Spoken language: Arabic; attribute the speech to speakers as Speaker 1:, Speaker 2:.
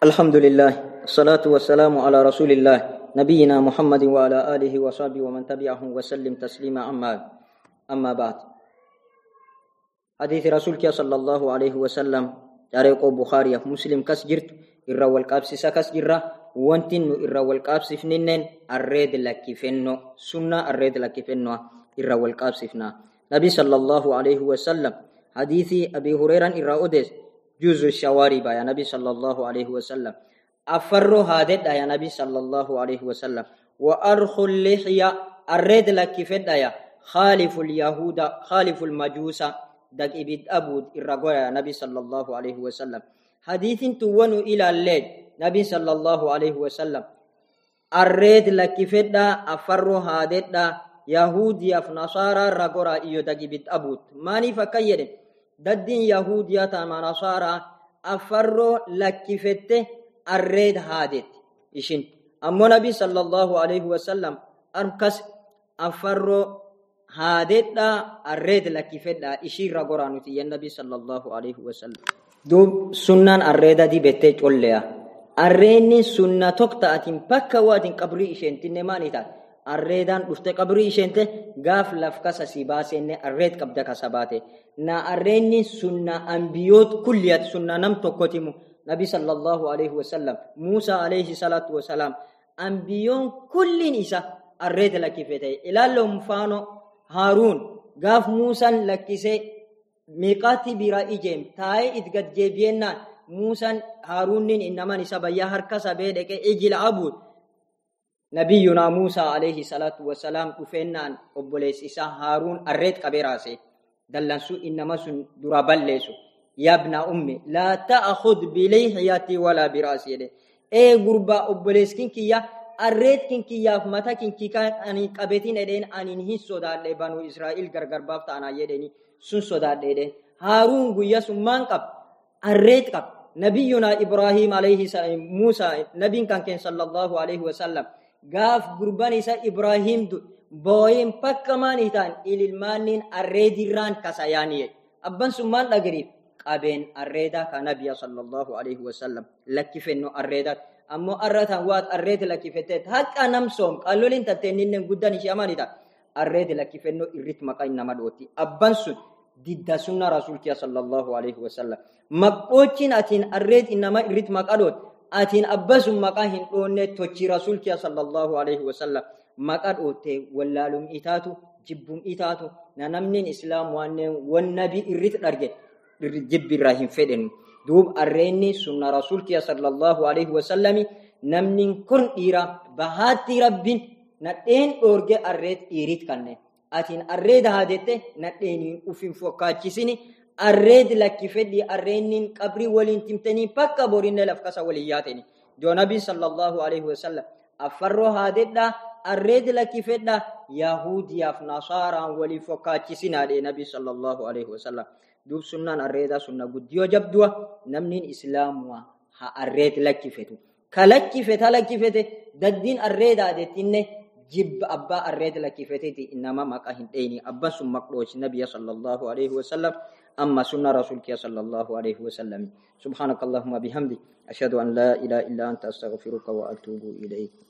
Speaker 1: الحمد لله الصلاة والسلام على رسول الله نبينا محمد وعلى آله وصحبه ومن تبعه وسلم تسليما أما أما بعد حديث رسولك صلى الله عليه وسلم طريق بخاري مسلم كس جرت إرى والقابس سكس جرة وانتن إرى والقابس فنن الرد لك فنو سنة الرد لك فنو إرى والقابس فنا نبي صلى الله عليه وسلم حديث أبي هريرة إرى أدس جزء الشوارب يا نبي صلى الله عليه وسلم. أفر هادد يا نبي صلى الله عليه وسلم. وأرخ اللحية الرد لك فدا خالف اليهود خالف المجوس. دق إبد أبود الرقوة يا نبي صلى الله عليه وسلم. حديث تونو إلى الليل نبي صلى الله عليه وسلم. الرد لك فدا أفر هادد يهودي أف نصارى الرقوة إيو دق إبد أبود ماني فكيدن daddin yahudiyaa tama nasaaraa afarroo lakkifette arreed haadetti ishin ammoo nabi sallallahu alaihi wasallam arkas afarroo haadedha arreed lakkifedha ishiirra goraa nuti yen nabi sallallahu alaihi wasallam duub sunnaan arreeda dibette colleya arreenni sunna tok ta'atin bakka waatin qabrii isheentinne maani taate arreedaan dhufte qabrii isheente gaaf laf kasa si baasenne arreed qabda kasa baate na arreenni sunna ambiyoot kulliyat sunna nam tokkotimu nabi sallallahu alaihi wasallam muusa alaihi salatu wasalam ambiyoon kullin isa arreed lakkifete ilaallo mufaano haaruun gaaf muusan lakkise miiqaatti bira ijeem taa'ee it gad jeebiyeennaan muusan haaruunnin innaman isa bayyaa harkasa bee dheqe abuud نبينا موسى عليه الصلاة والسلام كفنان أبوليس إسا هارون أريد كبيراسي. دلنسو إنما سن درابلسو يا ابن أمي لا تأخذ بليحياتي ولا برأسي إيه غربا أبوليس كنكي يا أريد كنكي يا فمتا كنكي كان أني قبتين إدين أني نهي سودا لبنو إسرائيل غرغر بافتا أنا يديني. سن سودا دي. هارون غيا سمان قب أريد قب نبينا إبراهيم عليه السلام موسى نبي كان صلى الله عليه وسلم. Gaaf gurban isa Ibrahim booyin pakkamaan hitaan ililmaannin arreedirraan kasayaaniye abban sun maal dhagariif qabeen arreedaa ka nabiya sallallahu alaihi wasallam lakkifenno arreedaat ammoo arratan waat arreeti lakkifetteet haqqa nam soom qalloliin tatteenninnen guddan ishee amaan hitaan arreeti lakkifenno irrit maqaa innama dhooti abban sun didda sunna rasuulkiya sallallahu alaihi wasallam maqoochin atiin arreet innama irrit maqaa dhooti atiin abbasum maqaa hin dhoonne tochi rasuulkiya sallallahu alaihi wasallam maqaa dhootte wallaalum itaatu jibbum itaatu na namnin islaam waanneen wan nabi irrit dharge jibbirraa hin fedhen duub arreenni sunna rasuulkiya sallallahu alaihi wasallami namnin kun dhiira bahaatti rabbin nadheen dhoorge arreet dhiirit kanne atiin arreeda haadette nadheeniin ufin fokkaachisini arreed lakkifedhi arreennin qabrii waliin timtanii bakka borinne laf kasa waliin yaateni joo nabii sallallahu alaihi wasallam affarroo haadedha arreed lakkifedha yahudiyaaf nasaaraan walii fokkaachisinaadhe nabii sallallahu alaihi wasallam duub sunnaan arreedaa sunna guddiyoo jabduwa namnin islaamuwa ha arreed lakkifetu ka lakkifeta lakkifete daddiin arreedaadettinne jibba abbaa arreed lakkifeteti inama maqa hin dheyni abban sun maqdhoochi nabiya sallallahu alaihi wasallam أما سنة رسولك صلى الله عليه وسلم. سبحانك اللهم بحمدك أشهد أن لا إله إلا أنت أستغفرك وأتوب إليك.